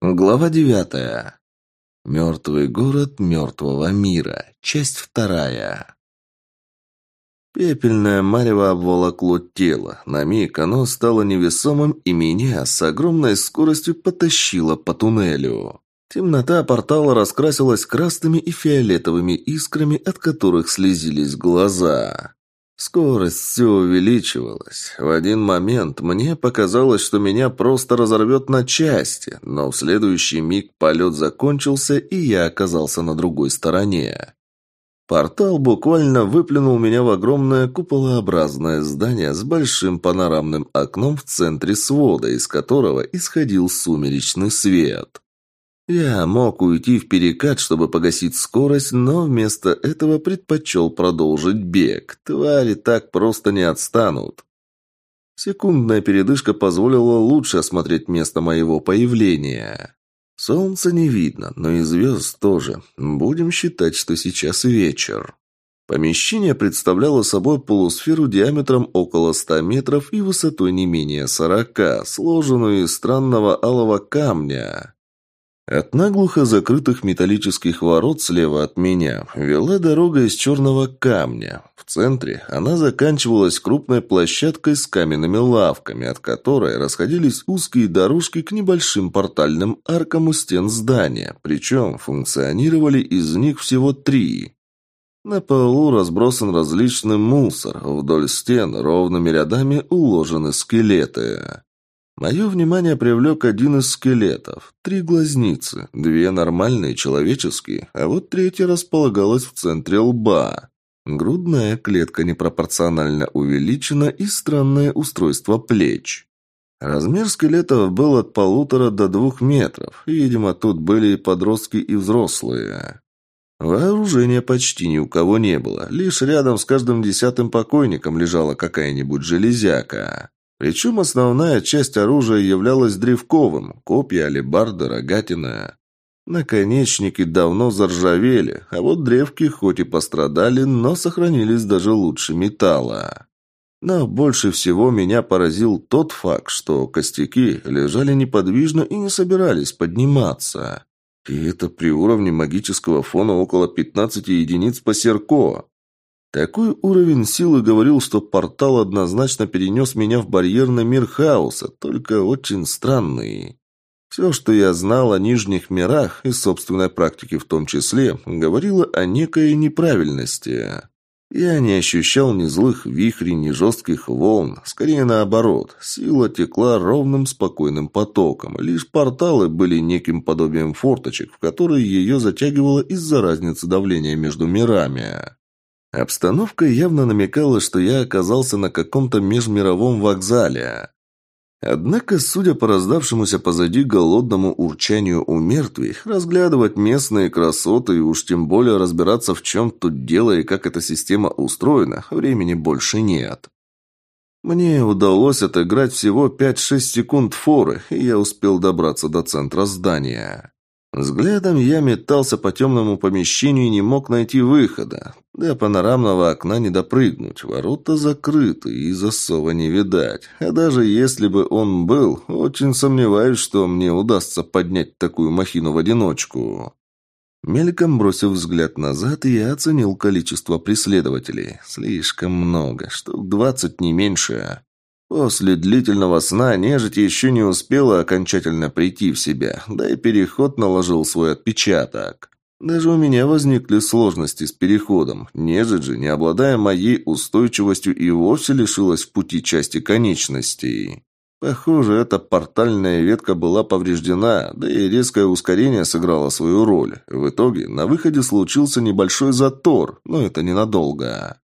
Глава девятая. Мертвый город мертвого мира. Часть вторая. Пепельное марево обволокло тело. На миг оно стало невесомым, и меня с огромной скоростью потащило по туннелю. Темнота портала раскрасилась красными и фиолетовыми искрами, от которых слезились глаза. Скорость все увеличивалась. В один момент мне показалось, что меня просто разорвет на части, но в следующий миг полет закончился, и я оказался на другой стороне. Портал буквально выплюнул меня в огромное куполообразное здание с большим панорамным окном в центре свода, из которого исходил сумеречный свет. Я мог уйти в перекат, чтобы погасить скорость, но вместо этого предпочел продолжить бег. Твари так просто не отстанут. Секундная передышка позволила лучше осмотреть место моего появления. Солнца не видно, но и звезд тоже. Будем считать, что сейчас вечер. Помещение представляло собой полусферу диаметром около 100 метров и высотой не менее 40, сложенную из странного алого камня. От наглухо закрытых металлических ворот слева от меня вела дорога из черного камня. В центре она заканчивалась крупной площадкой с каменными лавками, от которой расходились узкие дорожки к небольшим портальным аркам у стен здания, причем функционировали из них всего три. На полу разбросан различный мусор, вдоль стен ровными рядами уложены скелеты. Мое внимание привлек один из скелетов. Три глазницы, две нормальные, человеческие, а вот третья располагалась в центре лба. Грудная клетка непропорционально увеличена и странное устройство плеч. Размер скелетов был от полутора до двух метров. Видимо, тут были и подростки, и взрослые. Вооружения почти ни у кого не было. Лишь рядом с каждым десятым покойником лежала какая-нибудь железяка. Причем основная часть оружия являлась древковым – копья, алебарда, рогатина. Наконечники давно заржавели, а вот древки хоть и пострадали, но сохранились даже лучше металла. Но больше всего меня поразил тот факт, что костяки лежали неподвижно и не собирались подниматься. И это при уровне магического фона около 15 единиц по серко. Такой уровень силы говорил, что портал однозначно перенес меня в барьерный мир хаоса, только очень странный. Все, что я знал о нижних мирах, и собственной практике в том числе, говорило о некой неправильности. Я не ощущал ни злых вихрей, ни жестких волн. Скорее наоборот, сила текла ровным спокойным потоком. Лишь порталы были неким подобием форточек, в которые ее затягивало из-за разницы давления между мирами. Обстановка явно намекала, что я оказался на каком-то межмировом вокзале. Однако, судя по раздавшемуся позади голодному урчанию у мертвых, разглядывать местные красоты и уж тем более разбираться, в чем тут дело и как эта система устроена, времени больше нет. Мне удалось отыграть всего 5-6 секунд форы, и я успел добраться до центра здания. Взглядом я метался по темному помещению и не мог найти выхода. До панорамного окна не допрыгнуть, ворота закрыты и засова не видать. А даже если бы он был, очень сомневаюсь, что мне удастся поднять такую махину в одиночку. Мельком бросив взгляд назад, я оценил количество преследователей. Слишком много, штук двадцать не меньше. После длительного сна нежить еще не успела окончательно прийти в себя, да и переход наложил свой отпечаток. Даже у меня возникли сложности с переходом. Нежить же, не обладая моей устойчивостью, и вовсе лишилась в пути части конечностей. Похоже, эта портальная ветка была повреждена, да и резкое ускорение сыграло свою роль. В итоге на выходе случился небольшой затор, но это ненадолго.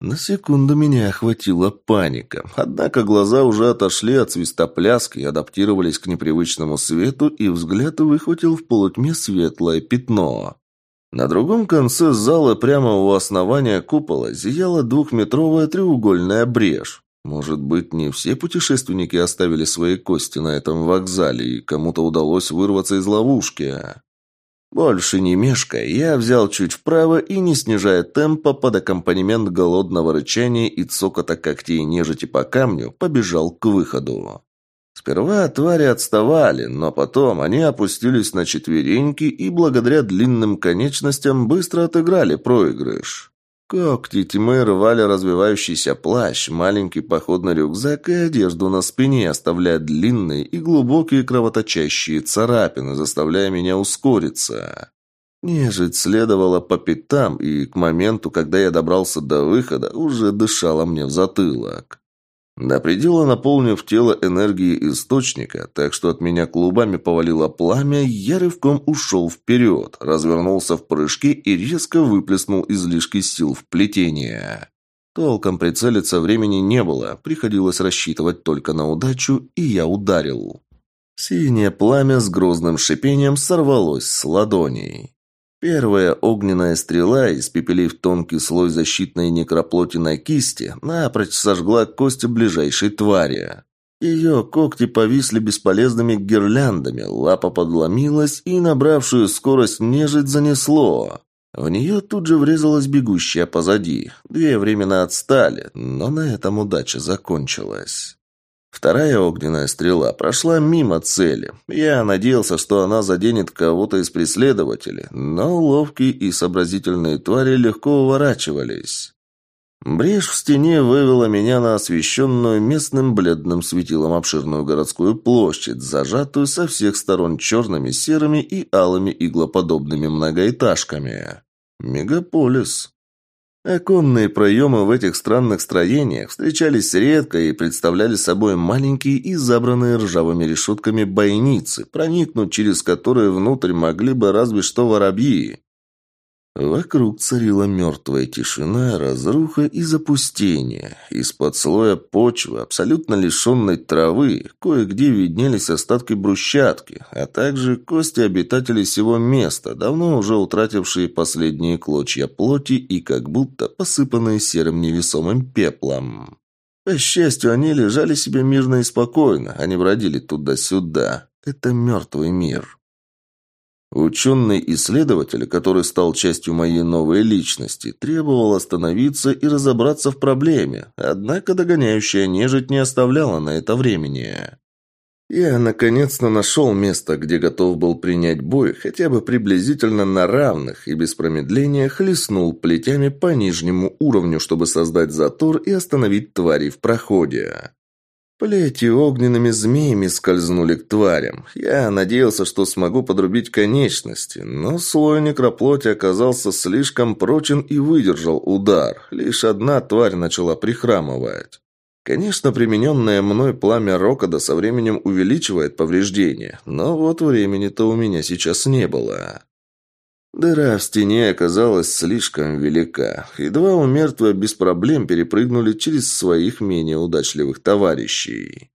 На секунду меня охватила паника, однако глаза уже отошли от свистопляски, адаптировались к непривычному свету, и взгляд выхватил в полутьме светлое пятно. На другом конце зала, прямо у основания купола, зияла двухметровая треугольная брешь. Может быть, не все путешественники оставили свои кости на этом вокзале, и кому-то удалось вырваться из ловушки. Больше не мешкая, я взял чуть вправо и, не снижая темпа, под аккомпанемент голодного рычания и цокота когтей нежити по камню, побежал к выходу. Сперва твари отставали, но потом они опустились на четвереньки и благодаря длинным конечностям быстро отыграли проигрыш. Когти тьмы рвали развивающийся плащ, маленький походный рюкзак и одежду на спине, оставляя длинные и глубокие кровоточащие царапины, заставляя меня ускориться. Нежить следовала по пятам, и к моменту, когда я добрался до выхода, уже дышала мне в затылок. До предела наполнив тело энергии источника, так что от меня клубами повалило пламя, я рывком ушел вперед, развернулся в прыжке и резко выплеснул излишки сил в плетение. Толком прицелиться времени не было, приходилось рассчитывать только на удачу, и я ударил. Синее пламя с грозным шипением сорвалось с ладоней. Первая огненная стрела, испепелив тонкий слой защитной некроплоти на кисти, напрочь сожгла кости ближайшей твари. Ее когти повисли бесполезными гирляндами, лапа подломилась и набравшую скорость нежить занесло. В нее тут же врезалась бегущая позади. Две временно отстали, но на этом удача закончилась. Вторая огненная стрела прошла мимо цели. Я надеялся, что она заденет кого-то из преследователей, но ловкие и сообразительные твари легко уворачивались. Брешь в стене вывела меня на освещенную местным бледным светилом обширную городскую площадь, зажатую со всех сторон черными, серыми и алыми иглоподобными многоэтажками. Мегаполис. Оконные проемы в этих странных строениях встречались редко и представляли собой маленькие и забранные ржавыми решетками бойницы, проникнуть через которые внутрь могли бы разве что воробьи. Вокруг царила мертвая тишина, разруха и запустение. Из-под слоя почвы, абсолютно лишенной травы, кое-где виднелись остатки брусчатки, а также кости обитателей всего места, давно уже утратившие последние клочья плоти и как будто посыпанные серым невесомым пеплом. По счастью, они лежали себе мирно и спокойно, они бродили туда-сюда. Это мертвый мир. Ученый-исследователь, который стал частью моей новой личности, требовал остановиться и разобраться в проблеме, однако догоняющая нежить не оставляла на это времени. Я наконец-то нашел место, где готов был принять бой хотя бы приблизительно на равных и без промедления хлестнул плетями по нижнему уровню, чтобы создать затор и остановить твари в проходе. Плети огненными змеями скользнули к тварям. Я надеялся, что смогу подрубить конечности, но слой некроплоти оказался слишком прочен и выдержал удар. Лишь одна тварь начала прихрамывать. Конечно, примененное мной пламя Рокода со временем увеличивает повреждения, но вот времени-то у меня сейчас не было. Дыра в стене оказалась слишком велика, и два умертвия без проблем перепрыгнули через своих менее удачливых товарищей.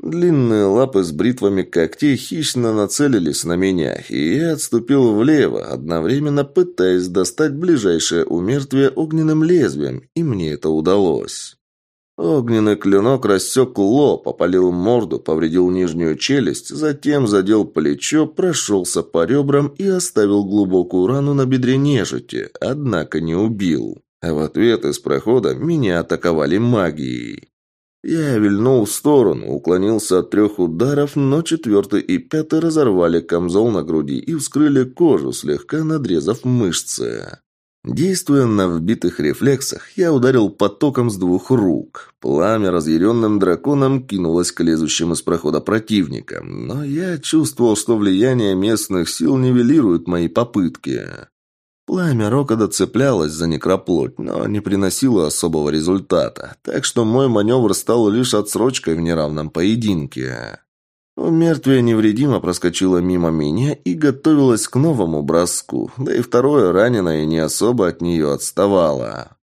Длинные лапы с бритвами когтей хищно нацелились на меня, и я отступил влево, одновременно пытаясь достать ближайшее умертвие огненным лезвием, и мне это удалось. Огненный клинок рассек лоб, опалил морду, повредил нижнюю челюсть, затем задел плечо, прошелся по ребрам и оставил глубокую рану на бедре нежити, однако не убил. А в ответ из прохода меня атаковали магией. Я вильнул в сторону, уклонился от трех ударов, но четвертый и пятый разорвали камзол на груди и вскрыли кожу, слегка надрезав мышцы. Действуя на вбитых рефлексах, я ударил потоком с двух рук. Пламя разъяренным драконом кинулось к лезущим из прохода противникам, но я чувствовал, что влияние местных сил нивелирует мои попытки. Пламя Рокода цеплялось за некроплоть, но не приносило особого результата, так что мой маневр стал лишь отсрочкой в неравном поединке. Мертвая невредимо проскочила мимо меня и готовилась к новому броску, да и второе раненое не особо от нее отставало.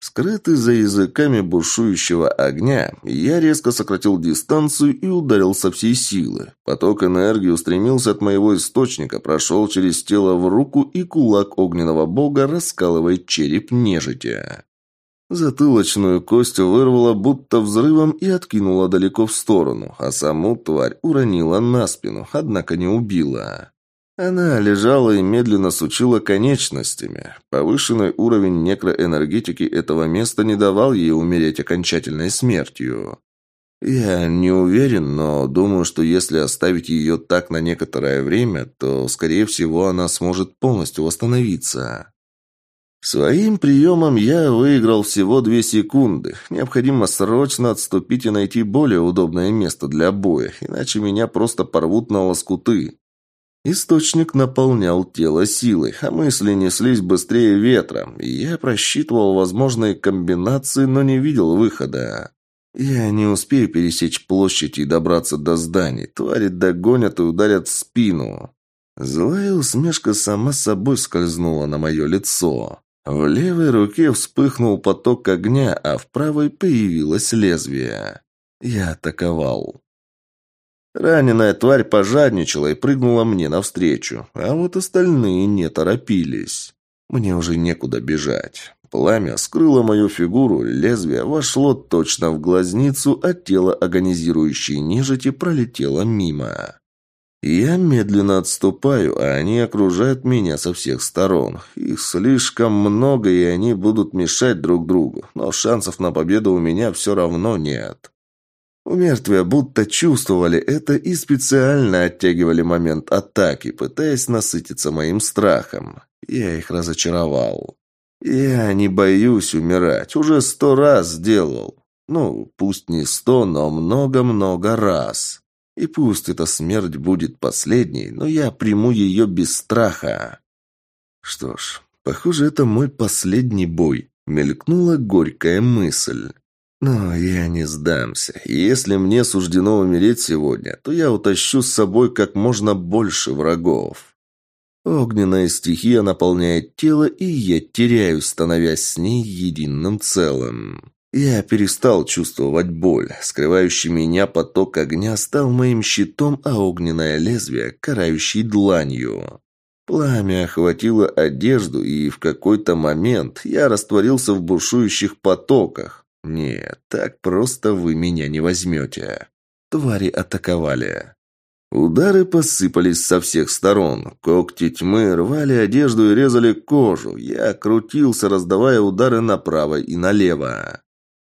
Скрытый за языками бушующего огня, я резко сократил дистанцию и ударил со всей силы. Поток энергии устремился от моего источника, прошел через тело в руку, и кулак огненного бога раскалывает череп нежити. Затылочную кость вырвала будто взрывом и откинула далеко в сторону, а саму тварь уронила на спину, однако не убила. Она лежала и медленно сучила конечностями. Повышенный уровень некроэнергетики этого места не давал ей умереть окончательной смертью. Я не уверен, но думаю, что если оставить ее так на некоторое время, то, скорее всего, она сможет полностью восстановиться. Своим приемом я выиграл всего две секунды. Необходимо срочно отступить и найти более удобное место для боя, иначе меня просто порвут на лоскуты. Источник наполнял тело силой, а мысли неслись быстрее ветра, и я просчитывал возможные комбинации, но не видел выхода. Я не успею пересечь площадь и добраться до зданий. Твари догонят и ударят в спину. Злая усмешка сама собой скользнула на мое лицо. В левой руке вспыхнул поток огня, а в правой появилось лезвие. Я атаковал. Раненая тварь пожадничала и прыгнула мне навстречу, а вот остальные не торопились. Мне уже некуда бежать. Пламя скрыло мою фигуру, лезвие вошло точно в глазницу, а тело агонизирующей нежити пролетело мимо. Я медленно отступаю, а они окружают меня со всех сторон. Их слишком много, и они будут мешать друг другу, но шансов на победу у меня все равно нет. У мертвия будто чувствовали это и специально оттягивали момент атаки, пытаясь насытиться моим страхом. Я их разочаровал. Я не боюсь умирать, уже сто раз сделал. Ну, пусть не сто, но много-много раз. И пусть эта смерть будет последней, но я приму ее без страха. Что ж, похоже, это мой последний бой. Мелькнула горькая мысль. Но я не сдамся. Если мне суждено умереть сегодня, то я утащу с собой как можно больше врагов. Огненная стихия наполняет тело, и я теряюсь, становясь с ней единым целым. Я перестал чувствовать боль. Скрывающий меня поток огня стал моим щитом, а огненное лезвие – карающей дланью. Пламя охватило одежду, и в какой-то момент я растворился в бушующих потоках. Нет, так просто вы меня не возьмете. Твари атаковали. Удары посыпались со всех сторон. Когти тьмы рвали одежду и резали кожу. Я крутился, раздавая удары направо и налево.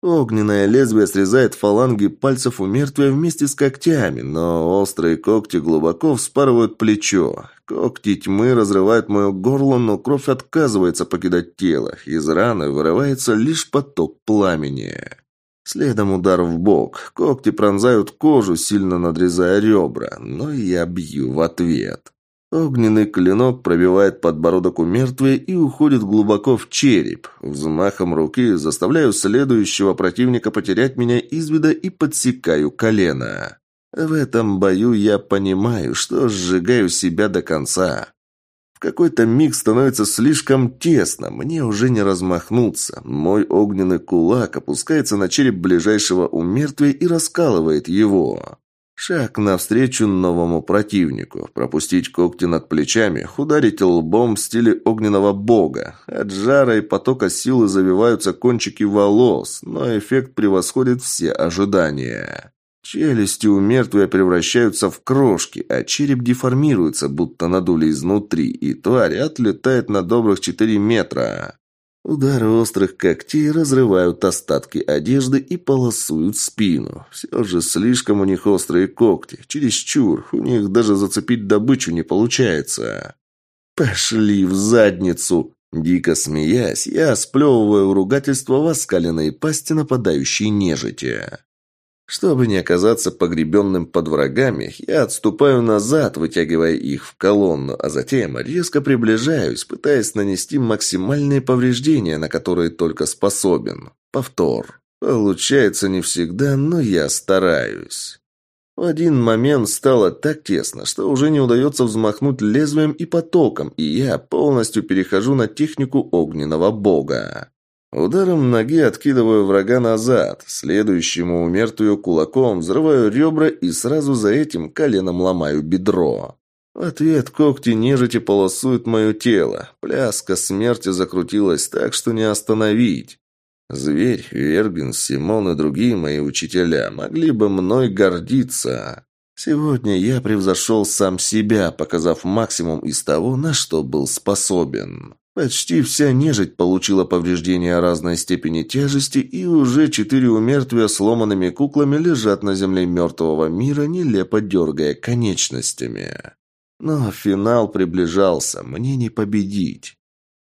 Огненное лезвие срезает фаланги пальцев у мертвия вместе с когтями, но острые когти глубоко вспарывают плечо. Когти тьмы разрывают мое горло, но кровь отказывается покидать тело. Из раны вырывается лишь поток пламени. Следом удар в бок. Когти пронзают кожу, сильно надрезая ребра, но я бью в ответ. Огненный клинок пробивает подбородок у мертвия и уходит глубоко в череп. Взмахом руки заставляю следующего противника потерять меня из вида и подсекаю колено. В этом бою я понимаю, что сжигаю себя до конца. В какой-то миг становится слишком тесно, мне уже не размахнуться. Мой огненный кулак опускается на череп ближайшего у мертвия и раскалывает его. Шаг навстречу новому противнику. Пропустить когти над плечами, ударить лбом в стиле огненного бога. От жара и потока силы завиваются кончики волос, но эффект превосходит все ожидания. Челюсти у мертвия превращаются в крошки, а череп деформируется, будто надули изнутри, и тварь отлетает на добрых четыре метра. Удары острых когтей разрывают остатки одежды и полосуют спину. Все же слишком у них острые когти. Чересчур. У них даже зацепить добычу не получается. «Пошли в задницу!» Дико смеясь, я сплевываю ругательство в оскаленной пасти нападающей нежити. Чтобы не оказаться погребенным под врагами, я отступаю назад, вытягивая их в колонну, а затем резко приближаюсь, пытаясь нанести максимальные повреждения, на которые только способен. Повтор. Получается не всегда, но я стараюсь. В один момент стало так тесно, что уже не удается взмахнуть лезвием и потоком, и я полностью перехожу на технику огненного бога. Ударом ноги откидываю врага назад, следующему умертвию кулаком взрываю ребра и сразу за этим коленом ломаю бедро. В ответ когти нежити полосуют мое тело. Пляска смерти закрутилась так, что не остановить. Зверь, Вергин, Симон и другие мои учителя могли бы мной гордиться. Сегодня я превзошел сам себя, показав максимум из того, на что был способен. Почти вся нежить получила повреждения разной степени тяжести, и уже четыре умертвия сломанными куклами лежат на земле мертвого мира, нелепо дергая конечностями. Но финал приближался, мне не победить.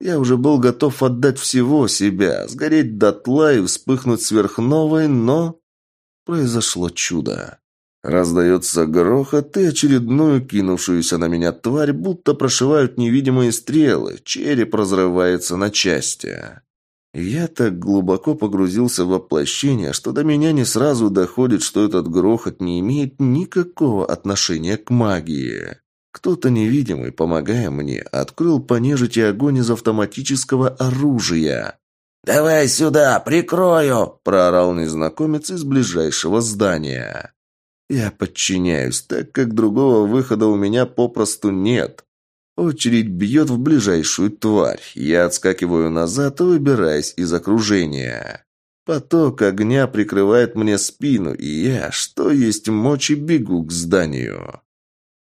Я уже был готов отдать всего себя, сгореть дотла и вспыхнуть сверхновой, но... Произошло чудо. Раздается грохот, и очередную кинувшуюся на меня тварь будто прошивают невидимые стрелы, череп разрывается на части. Я так глубоко погрузился в воплощение, что до меня не сразу доходит, что этот грохот не имеет никакого отношения к магии. Кто-то невидимый, помогая мне, открыл по нежити огонь из автоматического оружия. «Давай сюда, прикрою!» – проорал незнакомец из ближайшего здания. Я подчиняюсь, так как другого выхода у меня попросту нет. Очередь бьет в ближайшую тварь. Я отскакиваю назад, выбираясь из окружения. Поток огня прикрывает мне спину, и я, что есть мочи, бегу к зданию.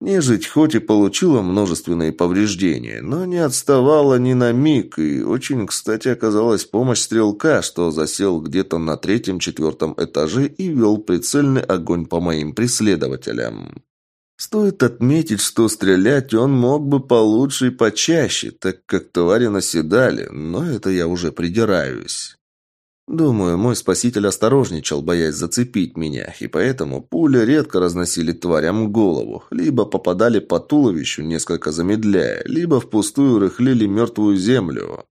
Нежить хоть и получила множественные повреждения, но не отставала ни на миг, и очень, кстати, оказалась помощь стрелка, что засел где-то на третьем-четвертом этаже и вел прицельный огонь по моим преследователям. Стоит отметить, что стрелять он мог бы получше и почаще, так как твари наседали, но это я уже придираюсь. Думаю, мой спаситель осторожничал, боясь зацепить меня, и поэтому пули редко разносили тварям голову, либо попадали по туловищу, несколько замедляя, либо впустую рыхлили мертвую землю.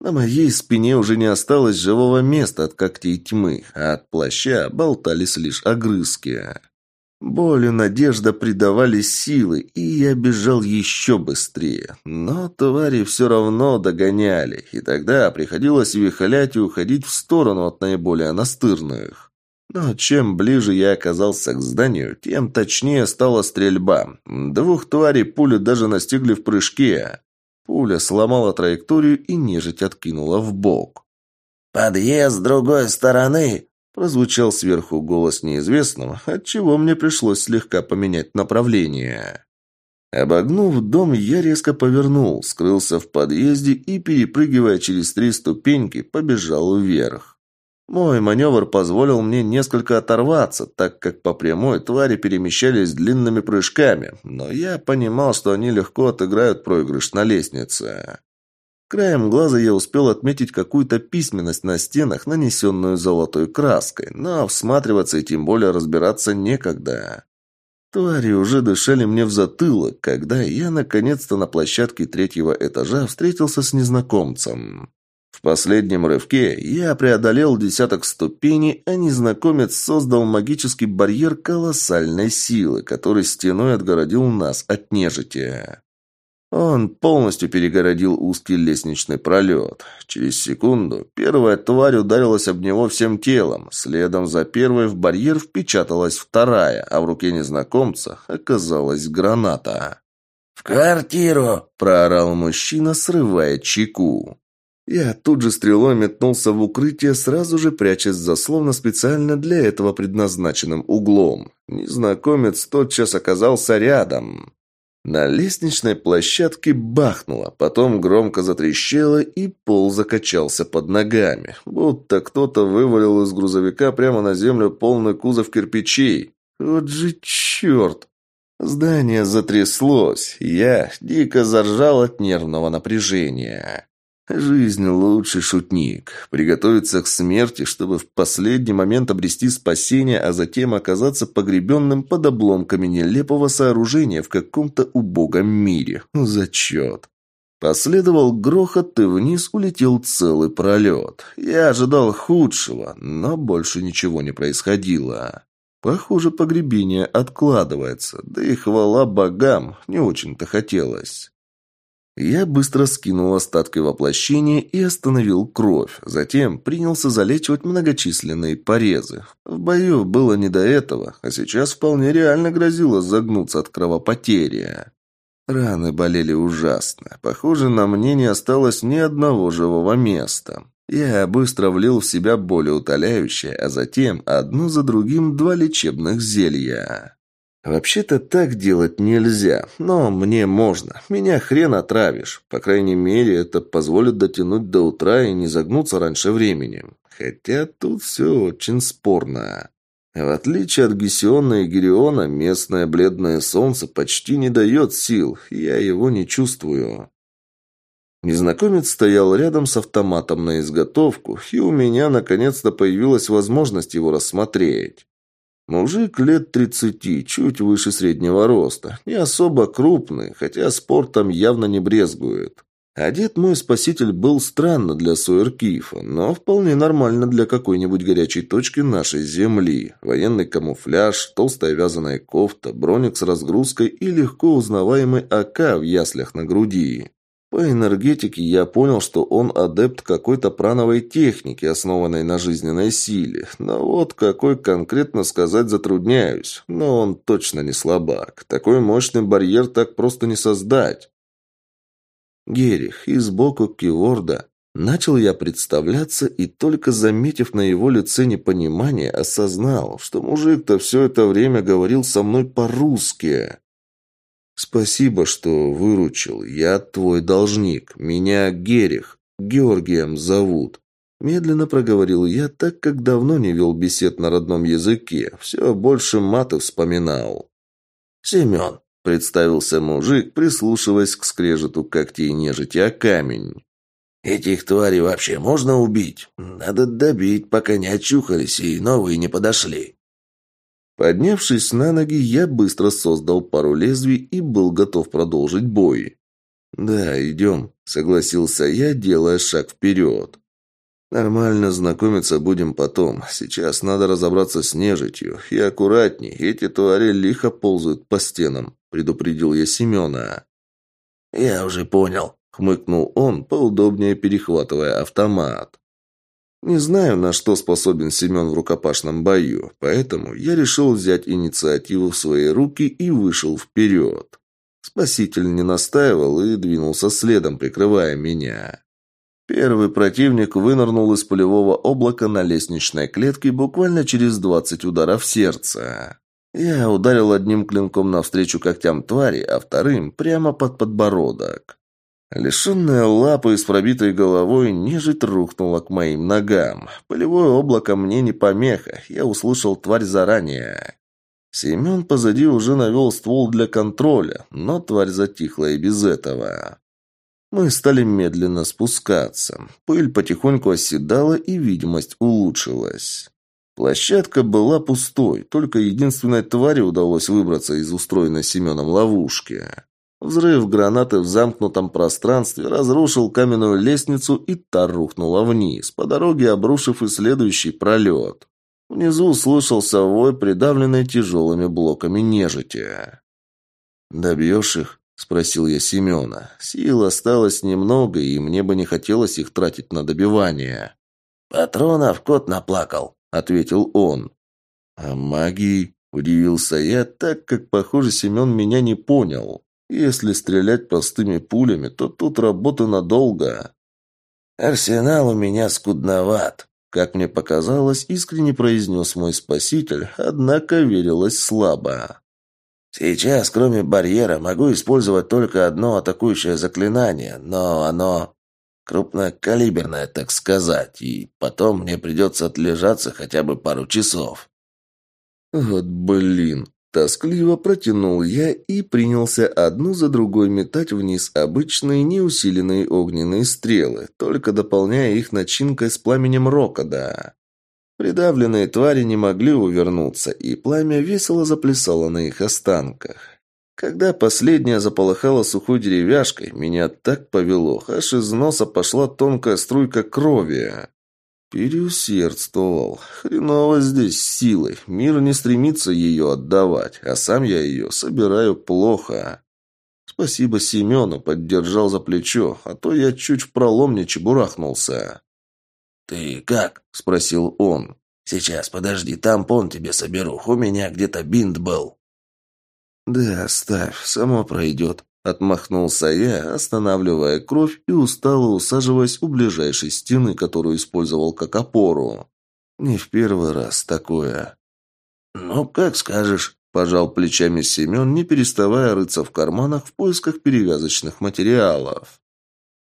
На моей спине уже не осталось живого места от когтей тьмы, а от плаща болтались лишь огрызки. Боль и надежда придавали силы, и я бежал еще быстрее. Но твари все равно догоняли, и тогда приходилось вихлять и уходить в сторону от наиболее настырных. Но чем ближе я оказался к зданию, тем точнее стала стрельба. Двух тварей пули даже настигли в прыжке. Пуля сломала траекторию и нежить откинула в бок. «Подъезд с другой стороны!» Прозвучал сверху голос неизвестного, отчего мне пришлось слегка поменять направление. Обогнув дом, я резко повернул, скрылся в подъезде и, перепрыгивая через три ступеньки, побежал вверх. Мой маневр позволил мне несколько оторваться, так как по прямой твари перемещались длинными прыжками, но я понимал, что они легко отыграют проигрыш на лестнице. Краем глаза я успел отметить какую-то письменность на стенах, нанесенную золотой краской, но всматриваться и тем более разбираться некогда. Твари уже дышали мне в затылок, когда я наконец-то на площадке третьего этажа встретился с незнакомцем. В последнем рывке я преодолел десяток ступеней, а незнакомец создал магический барьер колоссальной силы, который стеной отгородил нас от нежити. Он полностью перегородил узкий лестничный пролет. Через секунду первая тварь ударилась об него всем телом. Следом за первой в барьер впечаталась вторая, а в руке незнакомца оказалась граната. «В квартиру!» – проорал мужчина, срывая чеку. Я тут же стрелой метнулся в укрытие, сразу же прячась за словно специально для этого предназначенным углом. Незнакомец тотчас оказался рядом. На лестничной площадке бахнуло, потом громко затрещало, и пол закачался под ногами, будто кто-то вывалил из грузовика прямо на землю полный кузов кирпичей. Вот же черт! Здание затряслось, я дико заржал от нервного напряжения. Жизнь – лучший шутник. Приготовиться к смерти, чтобы в последний момент обрести спасение, а затем оказаться погребенным под обломками нелепого сооружения в каком-то убогом мире. Зачет. Последовал грохот, и вниз улетел целый пролет. Я ожидал худшего, но больше ничего не происходило. Похоже, погребение откладывается, да и хвала богам не очень-то хотелось. Я быстро скинул остатки воплощения и остановил кровь. Затем принялся залечивать многочисленные порезы. В бою было не до этого, а сейчас вполне реально грозило загнуться от кровопотери. Раны болели ужасно. Похоже, на мне не осталось ни одного живого места. Я быстро влил в себя более утоляющее, а затем одно за другим два лечебных зелья. Вообще-то так делать нельзя, но мне можно. Меня хрен отравишь. По крайней мере, это позволит дотянуть до утра и не загнуться раньше времени. Хотя тут все очень спорно. В отличие от Гесиона и Гериона, местное бледное солнце почти не дает сил, я его не чувствую. Незнакомец стоял рядом с автоматом на изготовку, и у меня наконец-то появилась возможность его рассмотреть. Мужик лет тридцати, чуть выше среднего роста, не особо крупный, хотя спортом явно не брезгует. Одет мой спаситель был странно для Суэркифа, но вполне нормально для какой-нибудь горячей точки нашей земли. Военный камуфляж, толстая вязаная кофта, броник с разгрузкой и легко узнаваемый АК в яслях на груди. По энергетике я понял, что он адепт какой-то прановой техники, основанной на жизненной силе. Но вот какой конкретно сказать затрудняюсь. Но он точно не слабак. Такой мощный барьер так просто не создать. Герих, и сбоку Киворда. Начал я представляться и только заметив на его лице непонимание, осознал, что мужик-то все это время говорил со мной по-русски. «Спасибо, что выручил. Я твой должник. Меня Герих. Георгием зовут». Медленно проговорил я, так как давно не вел бесед на родном языке. Все больше маты вспоминал. «Семен. Представился мужик, прислушиваясь к скрежету когтей нежити о камень. «Этих тварей вообще можно убить? Надо добить, пока не очухались и новые не подошли». Поднявшись на ноги, я быстро создал пару лезвий и был готов продолжить бой. «Да, идем», — согласился я, делая шаг вперед. Нормально знакомиться будем потом. Сейчас надо разобраться с нежитью. И аккуратней, эти твари лихо ползают по стенам, предупредил я Семена. Я уже понял, хмыкнул он, поудобнее перехватывая автомат. Не знаю, на что способен Семен в рукопашном бою, поэтому я решил взять инициативу в свои руки и вышел вперед. Спаситель не настаивал и двинулся следом, прикрывая меня. Первый противник вынырнул из полевого облака на лестничной клетке буквально через двадцать ударов сердца. Я ударил одним клинком навстречу когтям твари, а вторым прямо под подбородок. Лишенная лапы с пробитой головой, нежить рухнула к моим ногам. Полевое облако мне не помеха, я услышал тварь заранее. Семен позади уже навел ствол для контроля, но тварь затихла и без этого. Мы стали медленно спускаться. Пыль потихоньку оседала, и видимость улучшилась. Площадка была пустой, только единственной твари удалось выбраться из устроенной Семеном ловушки. Взрыв гранаты в замкнутом пространстве разрушил каменную лестницу, и та рухнула вниз, по дороге обрушив и следующий пролет. Внизу слышался вой, придавленный тяжелыми блоками нежити. «Добьешь их?» – спросил я Семена. «Сил осталось немного, и мне бы не хотелось их тратить на добивание». «Патронов кот наплакал», – ответил он. «А магии?» – удивился я, так как, похоже, Семен меня не понял. «Если стрелять простыми пулями, то тут работа надолго». «Арсенал у меня скудноват», как мне показалось, искренне произнес мой спаситель, однако верилось слабо. Сейчас, кроме барьера, могу использовать только одно атакующее заклинание, но оно крупнокалиберное, так сказать, и потом мне придется отлежаться хотя бы пару часов. Вот блин. Тоскливо протянул я и принялся одну за другой метать вниз обычные неусиленные огненные стрелы, только дополняя их начинкой с пламенем рокода. Придавленные твари не могли увернуться, и пламя весело заплясало на их останках. Когда последняя заполыхала сухой деревяшкой, меня так повело, аж из носа пошла тонкая струйка крови. Переусердствовал. Хреново здесь силой. Мир не стремится ее отдавать, а сам я ее собираю плохо. Спасибо Семену, поддержал за плечо, а то я чуть в пролом не чебурахнулся. «Ты как?» – спросил он. «Сейчас, подожди, тампон тебе соберу. У меня где-то бинт был». «Да, ставь, само пройдет», – отмахнулся я, останавливая кровь и устало усаживаясь у ближайшей стены, которую использовал как опору. «Не в первый раз такое». «Ну, как скажешь», Пожал плечами Семен, не переставая рыться в карманах в поисках перевязочных материалов.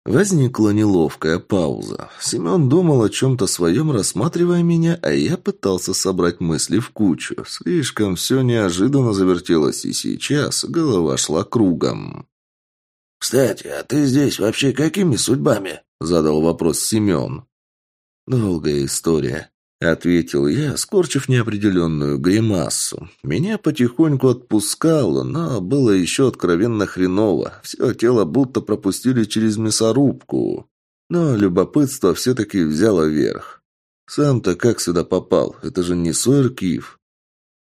Возникла неловкая пауза. Семен думал о чем-то своем, рассматривая меня, а я пытался собрать мысли в кучу. Слишком все неожиданно завертелось, и сейчас голова шла кругом. «Кстати, а ты здесь вообще какими судьбами?» – задал вопрос Семен. «Долгая история», — ответил я, скорчив неопределенную гримасу. Меня потихоньку отпускало, но было еще откровенно хреново. Все тело будто пропустили через мясорубку. Но любопытство все-таки взяло верх. «Сам-то как сюда попал? Это же не свой архив».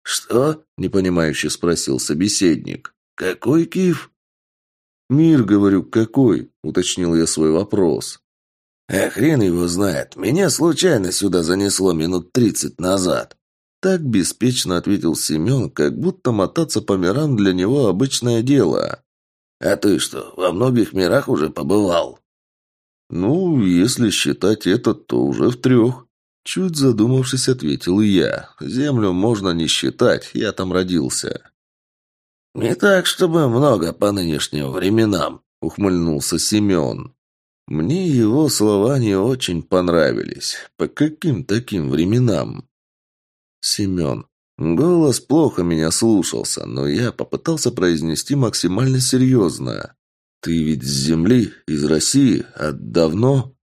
«Что?» — непонимающе спросил собеседник. «Какой Киев?» «Мир, говорю, какой?» — уточнил я свой вопрос. А хрен его знает. Меня случайно сюда занесло минут тридцать назад. Так беспечно ответил Семен, как будто мотаться по мирам для него обычное дело. А ты что, во многих мирах уже побывал? Ну, если считать этот, то уже в трех. Чуть задумавшись, ответил я. Землю можно не считать, я там родился. «Не так, чтобы много по нынешним временам», — ухмыльнулся Семен. Мне его слова не очень понравились. По каким таким временам? Семен. Голос плохо меня слушался, но я попытался произнести максимально серьезно. Ты ведь с земли, из России, а давно?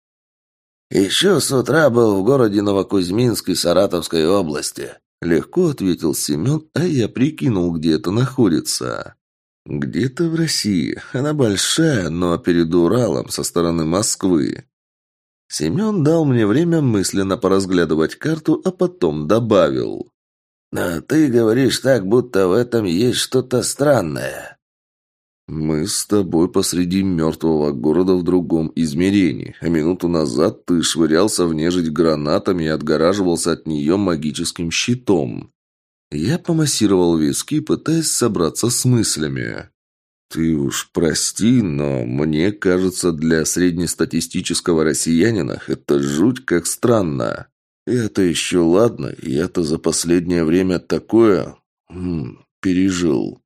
Еще с утра был в городе Новокузьминской Саратовской области. Легко ответил Семен, а я прикинул, где это находится. Где-то в России. Она большая, но перед Уралом со стороны Москвы. Семен дал мне время мысленно поразглядывать карту, а потом добавил. «Но ты говоришь так, будто в этом есть что-то странное». «Мы с тобой посреди мертвого города в другом измерении, а минуту назад ты швырялся в нежить гранатами и отгораживался от нее магическим щитом. Я помассировал виски, пытаясь собраться с мыслями. «Ты уж прости, но мне кажется, для среднестатистического россиянина это жуть как странно. И это еще ладно, я-то за последнее время такое... М пережил».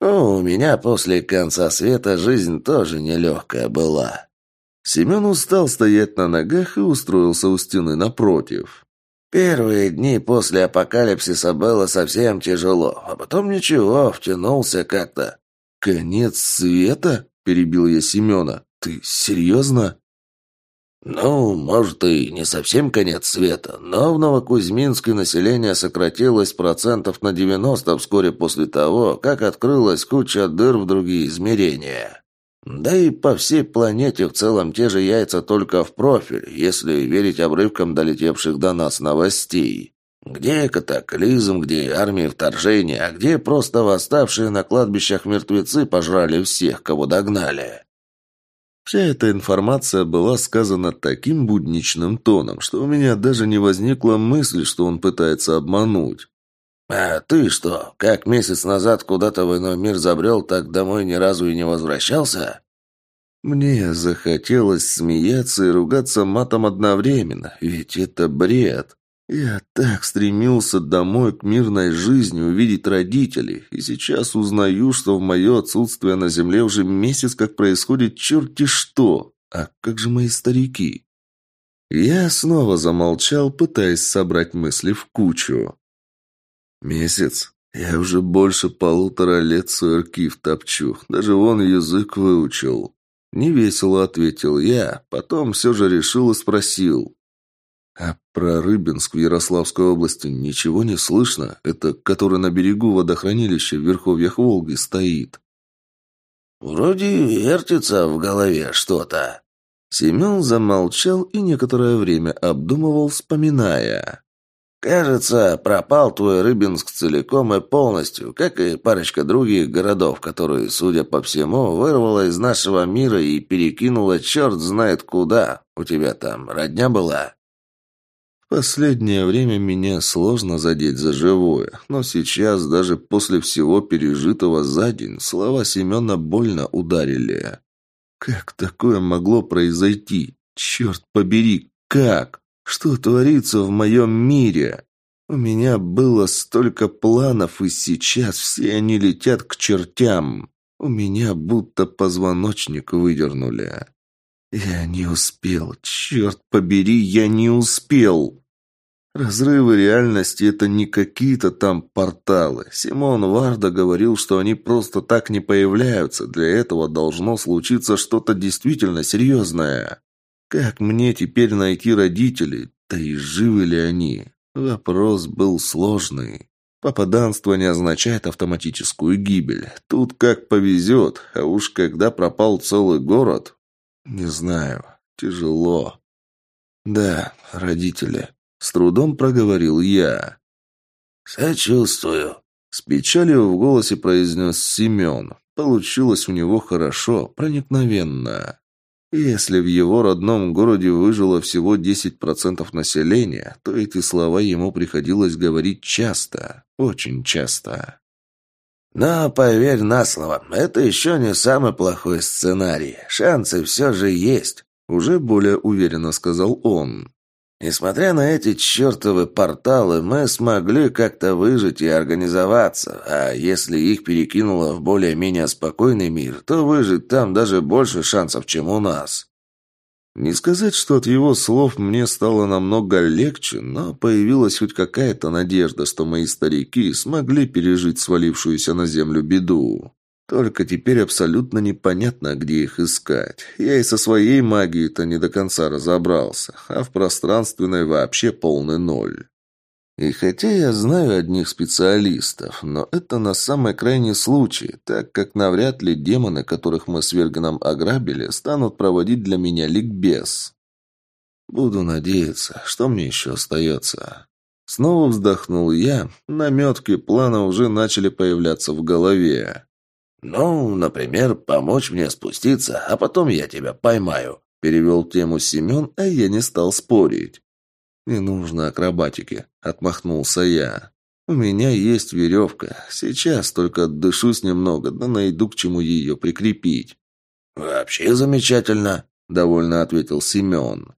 «Ну, у меня после конца света жизнь тоже нелегкая была». Семен устал стоять на ногах и устроился у стены напротив. Первые дни после апокалипсиса было совсем тяжело, а потом ничего, втянулся как-то. «Конец света?» – перебил я Семена. «Ты серьезно?» «Ну, может, и не совсем конец света, но в Новокузьминске население сократилось процентов на 90 вскоре после того, как открылась куча дыр в другие измерения». Да и по всей планете в целом те же яйца только в профиль, если верить обрывкам долетевших до нас новостей. Где катаклизм, где армии вторжения, а где просто восставшие на кладбищах мертвецы пожрали всех, кого догнали. Вся эта информация была сказана таким будничным тоном, что у меня даже не возникла мысли, что он пытается обмануть. «А ты что, как месяц назад куда-то в иной мир забрел, так домой ни разу и не возвращался?» Мне захотелось смеяться и ругаться матом одновременно, ведь это бред. Я так стремился домой к мирной жизни, увидеть родителей, и сейчас узнаю, что в мое отсутствие на земле уже месяц как происходит черти что. А как же мои старики? Я снова замолчал, пытаясь собрать мысли в кучу. Месяц? Я уже больше полутора лет свой архив топчу. Даже вон язык выучил. Невесело ответил я, потом все же решил и спросил. А про Рыбинск в Ярославской области ничего не слышно? Это который на берегу водохранилища в верховьях Волги стоит. Вроде вертится в голове что-то. Семен замолчал и некоторое время обдумывал, вспоминая. Кажется, пропал твой Рыбинск целиком и полностью, как и парочка других городов, которые, судя по всему, вырвала из нашего мира и перекинула черт знает куда. У тебя там родня была?» В последнее время меня сложно задеть за живое, но сейчас, даже после всего пережитого за день, слова Семена больно ударили. Как такое могло произойти? Черт побери, как? Что творится в моем мире? У меня было столько планов, и сейчас все они летят к чертям. У меня будто позвоночник выдернули. Я не успел, черт побери, я не успел. Разрывы реальности – это не какие-то там порталы. Симон Варда говорил, что они просто так не появляются. Для этого должно случиться что-то действительно серьезное. Как мне теперь найти родителей? Да и живы ли они? Вопрос был сложный. Попаданство не означает автоматическую гибель. Тут как повезет, а уж когда пропал целый город... Не знаю. Тяжело. Да, родители. С трудом проговорил я. «Сочувствую», — с печалью в голосе произнес Семен. Получилось у него хорошо, проникновенно. Если в его родном городе выжило всего 10% населения, то эти слова ему приходилось говорить часто, очень часто. «Но поверь на слово, это еще не самый плохой сценарий. Шансы все же есть», — уже более уверенно сказал он. Несмотря на эти чертовы порталы, мы смогли как-то выжить и организоваться, а если их перекинуло в более-менее спокойный мир, то выжить там даже больше шансов, чем у нас. Не сказать, что от его слов мне стало намного легче, но появилась хоть какая-то надежда, что мои старики смогли пережить свалившуюся на землю беду. Только теперь абсолютно непонятно, где их искать. Я и со своей магией-то не до конца разобрался, а в пространственной вообще полный ноль. И хотя я знаю одних специалистов, но это на самый крайний случай, так как навряд ли демоны, которых мы с Верганом ограбили, станут проводить для меня ликбез. Буду надеяться, что мне еще остается. Снова вздохнул я, наметки плана уже начали появляться в голове. «Ну, например, помочь мне спуститься, а потом я тебя поймаю», – перевел тему Семен, а я не стал спорить. «Не нужно акробатики», – отмахнулся я. «У меня есть веревка. Сейчас только отдышусь немного, да найду к чему ее прикрепить». «Вообще замечательно», – довольно ответил Семен.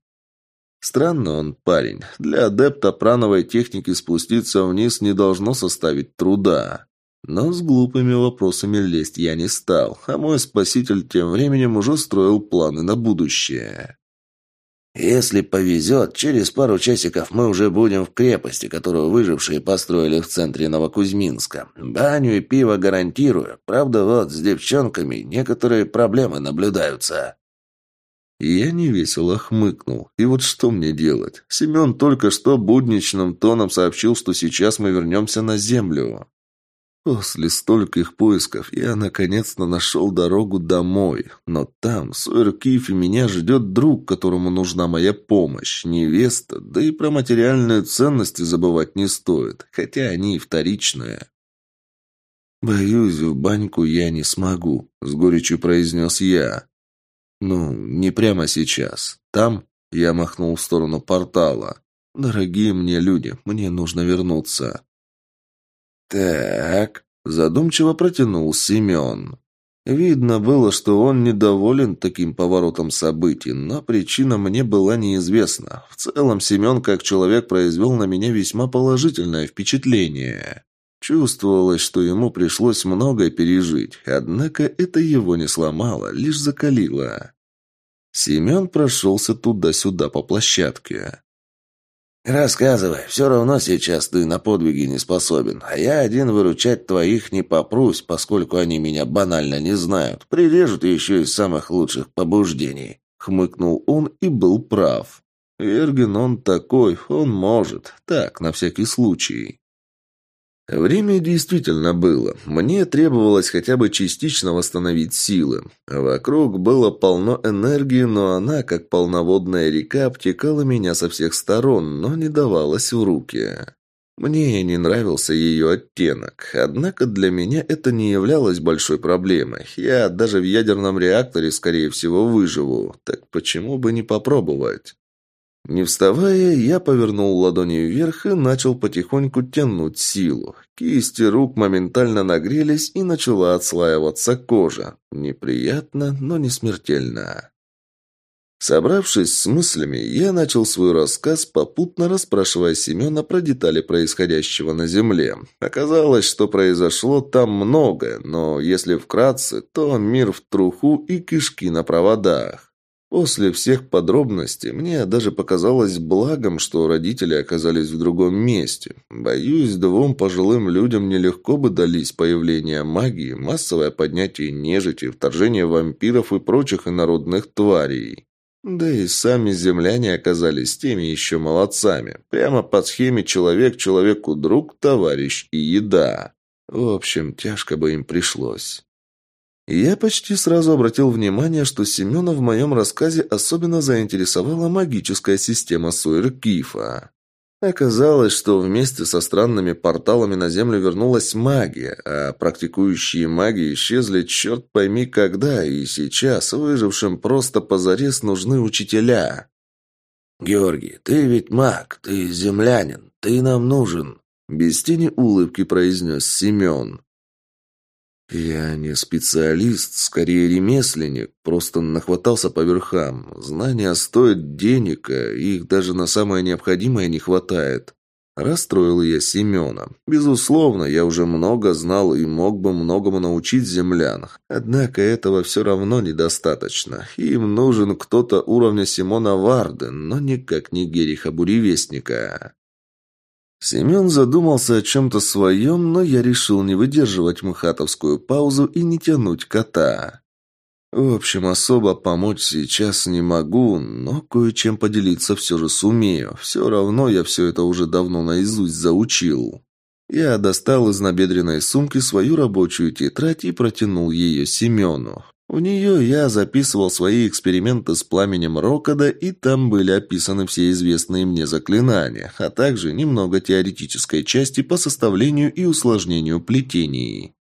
Странно он парень. Для адепта прановой техники спуститься вниз не должно составить труда. Но с глупыми вопросами лезть я не стал, а мой спаситель тем временем уже строил планы на будущее. «Если повезет, через пару часиков мы уже будем в крепости, которую выжившие построили в центре Новокузьминска. Баню и пиво гарантирую. Правда, вот с девчонками некоторые проблемы наблюдаются». Я невесело хмыкнул. И вот что мне делать? Семен только что будничным тоном сообщил, что сейчас мы вернемся на землю. После стольких поисков я наконец-то нашел дорогу домой. Но там, в Суэркифе, меня ждет друг, которому нужна моя помощь, невеста, да и про материальные ценности забывать не стоит, хотя они и вторичные. «Боюсь, в баньку я не смогу», — с горечью произнес я. «Ну, не прямо сейчас. Там...» — я махнул в сторону портала. «Дорогие мне люди, мне нужно вернуться». «Так», – задумчиво протянул Семен. Видно было, что он недоволен таким поворотом событий, но причина мне была неизвестна. В целом, Семен как человек произвел на меня весьма положительное впечатление. Чувствовалось, что ему пришлось многое пережить, однако это его не сломало, лишь закалило. Семен прошелся туда-сюда по площадке. «Рассказывай, все равно сейчас ты на подвиги не способен, а я один выручать твоих не попрусь, поскольку они меня банально не знают, прирежут еще из самых лучших побуждений», — хмыкнул он и был прав. Эрген он такой, он может, так, на всякий случай. Время действительно было. Мне требовалось хотя бы частично восстановить силы. Вокруг было полно энергии, но она, как полноводная река, обтекала меня со всех сторон, но не давалась в руки. Мне не нравился ее оттенок, однако для меня это не являлось большой проблемой. Я даже в ядерном реакторе, скорее всего, выживу. Так почему бы не попробовать? Не вставая, я повернул ладони вверх и начал потихоньку тянуть силу. Кисти рук моментально нагрелись и начала отслаиваться кожа. Неприятно, но не смертельно. Собравшись с мыслями, я начал свой рассказ, попутно расспрашивая Семена про детали происходящего на Земле. Оказалось, что произошло там многое, но если вкратце, то мир в труху и кишки на проводах. После всех подробностей мне даже показалось благом, что родители оказались в другом месте. Боюсь, двум пожилым людям нелегко бы дались появление магии, массовое поднятие нежити, вторжение вампиров и прочих инородных тварей. Да и сами земляне оказались теми еще молодцами. Прямо по схеме человек человеку друг, товарищ и еда. В общем, тяжко бы им пришлось. Я почти сразу обратил внимание, что Семена в моем рассказе особенно заинтересовала магическая система Суэр-Кифа. Оказалось, что вместе со странными порталами на Землю вернулась магия, а практикующие маги исчезли черт пойми когда, и сейчас выжившим просто позарез нужны учителя. «Георгий, ты ведь маг, ты землянин, ты нам нужен», – без тени улыбки произнес Семен. «Я не специалист, скорее ремесленник, просто нахватался по верхам. Знания стоят денег, а их даже на самое необходимое не хватает». Расстроил я Семена. Безусловно, я уже много знал и мог бы многому научить землян. Однако этого все равно недостаточно. Им нужен кто-то уровня Симона Варды, но никак не Гериха Буревестника. Семен задумался о чем-то своем, но я решил не выдерживать мхатовскую паузу и не тянуть кота. В общем, особо помочь сейчас не могу, но кое-чем поделиться все же сумею. Все равно я все это уже давно наизусть заучил. Я достал из набедренной сумки свою рабочую тетрадь и протянул ее Семену. В нее я записывал свои эксперименты с пламенем Рокода, и там были описаны все известные мне заклинания, а также немного теоретической части по составлению и усложнению плетений.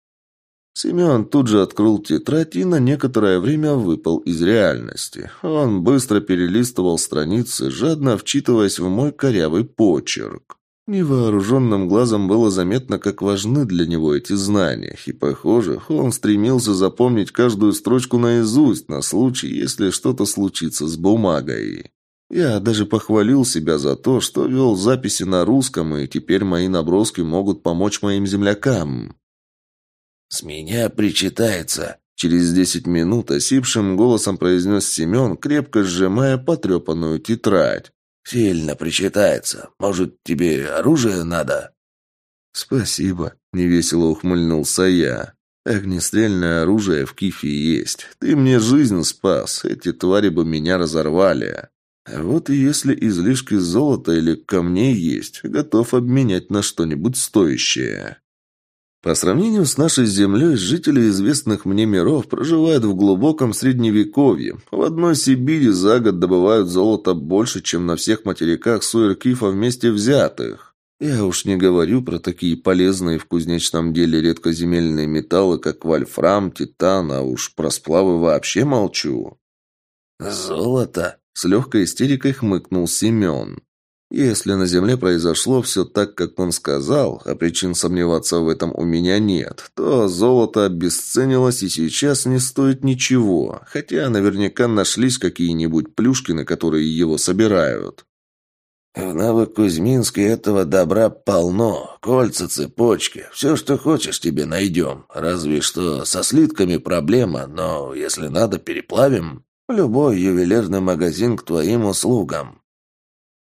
Семен тут же открыл тетрадь и на некоторое время выпал из реальности. Он быстро перелистывал страницы, жадно вчитываясь в мой корявый почерк. Невооруженным глазом было заметно, как важны для него эти знания, и, похоже, он стремился запомнить каждую строчку наизусть на случай, если что-то случится с бумагой. Я даже похвалил себя за то, что вел записи на русском, и теперь мои наброски могут помочь моим землякам. «С меня причитается», — через десять минут осипшим голосом произнес Семен, крепко сжимая потрепанную тетрадь. «Сильно причитается. Может, тебе оружие надо?» «Спасибо», — невесело ухмыльнулся я. «Огнестрельное оружие в кифе есть. Ты мне жизнь спас. Эти твари бы меня разорвали. А вот и если излишки золота или камней есть, готов обменять на что-нибудь стоящее». По сравнению с нашей Землей, жители известных мне миров проживают в глубоком средневековье. В одной Сибири за год добывают золото больше, чем на всех материках Суэркифа вместе взятых. Я уж не говорю про такие полезные в кузнечном деле редкоземельные металлы, как вольфрам, титан, а уж про сплавы вообще молчу. «Золото?» – с легкой истерикой хмыкнул Семен. Если на Земле произошло все так, как он сказал, а причин сомневаться в этом у меня нет, то золото обесценилось и сейчас не стоит ничего, хотя наверняка нашлись какие-нибудь плюшки, которые его собирают. В Новокузьминске этого добра полно. Кольца, цепочки. Все, что хочешь, тебе найдем. Разве что со слитками проблема, но если надо, переплавим. Любой ювелирный магазин к твоим услугам.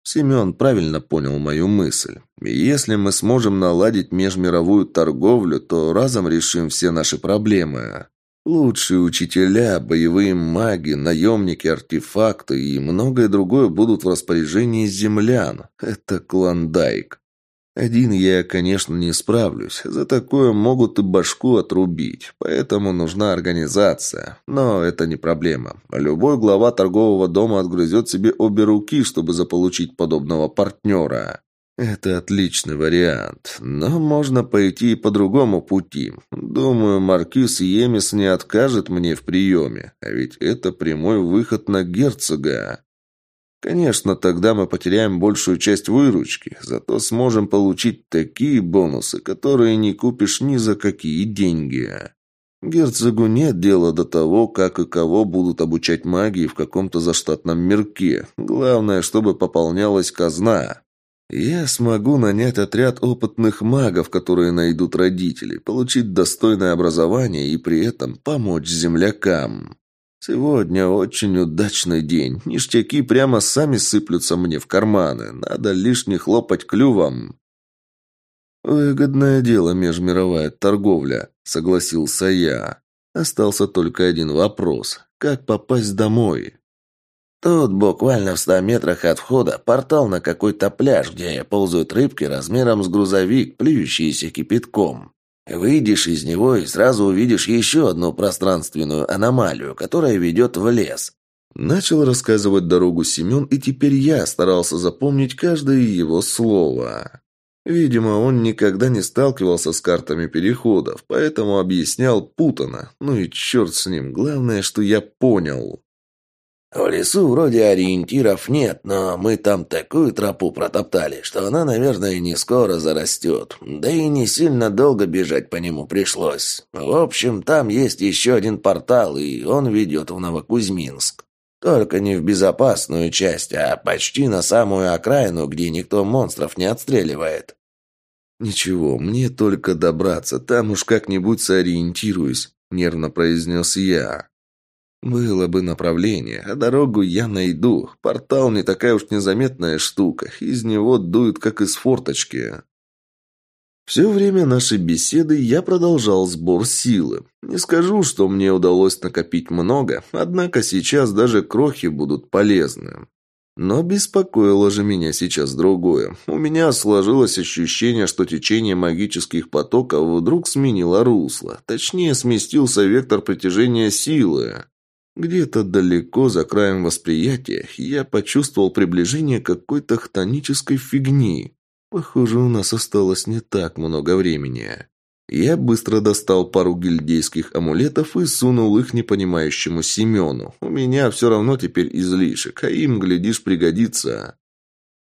Семен правильно понял мою мысль. Если мы сможем наладить межмировую торговлю, то разом решим все наши проблемы. Лучшие учителя, боевые маги, наемники, артефакты и многое другое будут в распоряжении землян. Это клондайк. Один я, конечно, не справлюсь. За такое могут и башку отрубить. Поэтому нужна организация. Но это не проблема. Любой глава торгового дома отгрызет себе обе руки, чтобы заполучить подобного партнера. Это отличный вариант. Но можно пойти и по другому пути. Думаю, маркиз Емис не откажет мне в приеме. А ведь это прямой выход на герцога. Конечно, тогда мы потеряем большую часть выручки, зато сможем получить такие бонусы, которые не купишь ни за какие деньги. Герцогу нет дела до того, как и кого будут обучать магии в каком-то заштатном мирке. Главное, чтобы пополнялась казна. Я смогу нанять отряд опытных магов, которые найдут родителей, получить достойное образование и при этом помочь землякам. Сегодня очень удачный день. Ништяки прямо сами сыплются мне в карманы. Надо лишь не хлопать клювом. «Выгодное дело межмировая торговля», — согласился я. Остался только один вопрос. Как попасть домой? Тут буквально в ста метрах от входа портал на какой-то пляж, где ползают рыбки размером с грузовик, плюющиеся кипятком. Выйдешь из него и сразу увидишь еще одну пространственную аномалию, которая ведет в лес. Начал рассказывать дорогу Семен, и теперь я старался запомнить каждое его слово. Видимо, он никогда не сталкивался с картами переходов, поэтому объяснял путано. Ну и черт с ним, главное, что я понял. В лесу вроде ориентиров нет, но мы там такую тропу протоптали, что она, наверное, не скоро зарастет. Да и не сильно долго бежать по нему пришлось. В общем, там есть еще один портал, и он ведет в Новокузьминск. Только не в безопасную часть, а почти на самую окраину, где никто монстров не отстреливает. «Ничего, мне только добраться, там уж как-нибудь сориентируюсь», — нервно произнес я. Было бы направление, а дорогу я найду. Портал не такая уж незаметная штука. Из него дует, как из форточки. Все время нашей беседы я продолжал сбор силы. Не скажу, что мне удалось накопить много, однако сейчас даже крохи будут полезны. Но беспокоило же меня сейчас другое. У меня сложилось ощущение, что течение магических потоков вдруг сменило русло. Точнее, сместился вектор притяжения силы. Где-то далеко, за краем восприятия, я почувствовал приближение какой-то хтонической фигни. Похоже, у нас осталось не так много времени. Я быстро достал пару гильдейских амулетов и сунул их непонимающему Семену. У меня все равно теперь излишек, а им, глядишь, пригодится.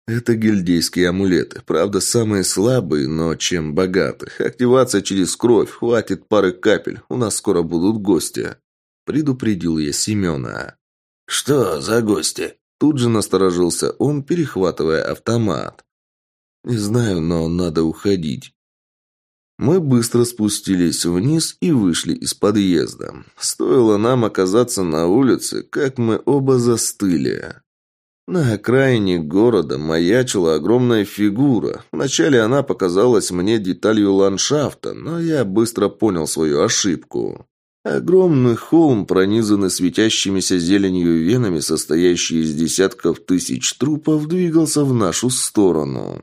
Это гильдейские амулеты. Правда, самые слабые, но чем богаты. Активация через кровь. Хватит пары капель. У нас скоро будут гости. Предупредил я Семена. «Что за гости?» Тут же насторожился он, перехватывая автомат. «Не знаю, но надо уходить». Мы быстро спустились вниз и вышли из подъезда. Стоило нам оказаться на улице, как мы оба застыли. На окраине города маячила огромная фигура. Вначале она показалась мне деталью ландшафта, но я быстро понял свою ошибку. Огромный холм, пронизанный светящимися зеленью венами, состоящий из десятков тысяч трупов, двигался в нашу сторону.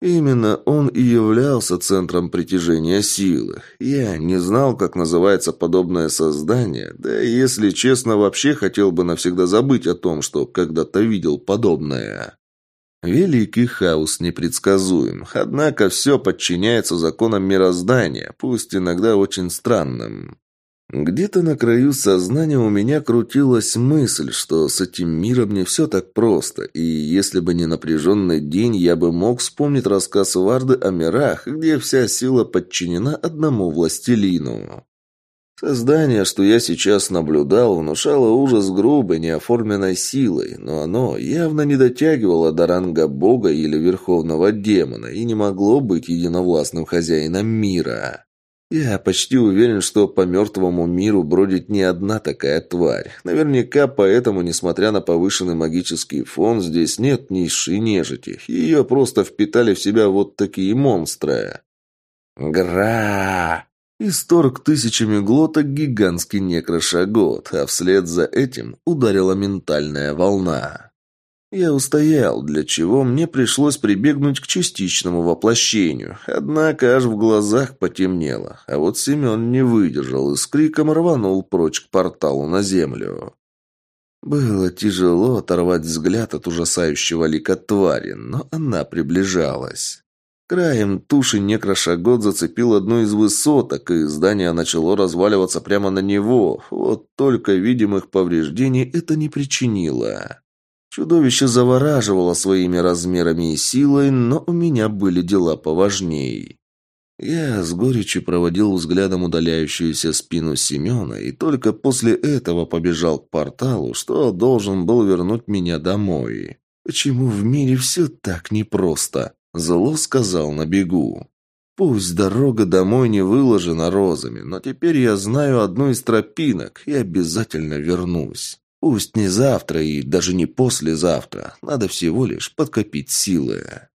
Именно он и являлся центром притяжения силы. Я не знал, как называется подобное создание, да и, если честно, вообще хотел бы навсегда забыть о том, что когда-то видел подобное. Великий хаос непредсказуем, однако все подчиняется законам мироздания, пусть иногда очень странным. Где-то на краю сознания у меня крутилась мысль, что с этим миром не все так просто, и если бы не напряженный день, я бы мог вспомнить рассказ Варды о мирах, где вся сила подчинена одному властелину. Создание, что я сейчас наблюдал, внушало ужас грубой, неоформленной силой, но оно явно не дотягивало до ранга бога или верховного демона и не могло быть единовластным хозяином мира. Я почти уверен, что по мертвому миру бродит не одна такая тварь. Наверняка поэтому, несмотря на повышенный магический фон, здесь нет низшей нежити. Ее просто впитали в себя вот такие монстры. Гра! Исторг тысячами глоток гигантский некрошагот, а вслед за этим ударила ментальная волна. Я устоял, для чего мне пришлось прибегнуть к частичному воплощению. Однако аж в глазах потемнело. А вот Семен не выдержал и с криком рванул прочь к порталу на землю. Было тяжело оторвать взгляд от ужасающего лика твари, но она приближалась. Краем туши некрошагот зацепил одну из высоток, и здание начало разваливаться прямо на него. Вот только видимых повреждений это не причинило. Чудовище завораживало своими размерами и силой, но у меня были дела поважней. Я с горечью проводил взглядом удаляющуюся спину Семена и только после этого побежал к порталу, что должен был вернуть меня домой. «Почему в мире все так непросто?» – зло сказал на бегу. «Пусть дорога домой не выложена розами, но теперь я знаю одну из тропинок и обязательно вернусь. Пусть не завтра и даже не послезавтра, надо всего лишь подкопить силы».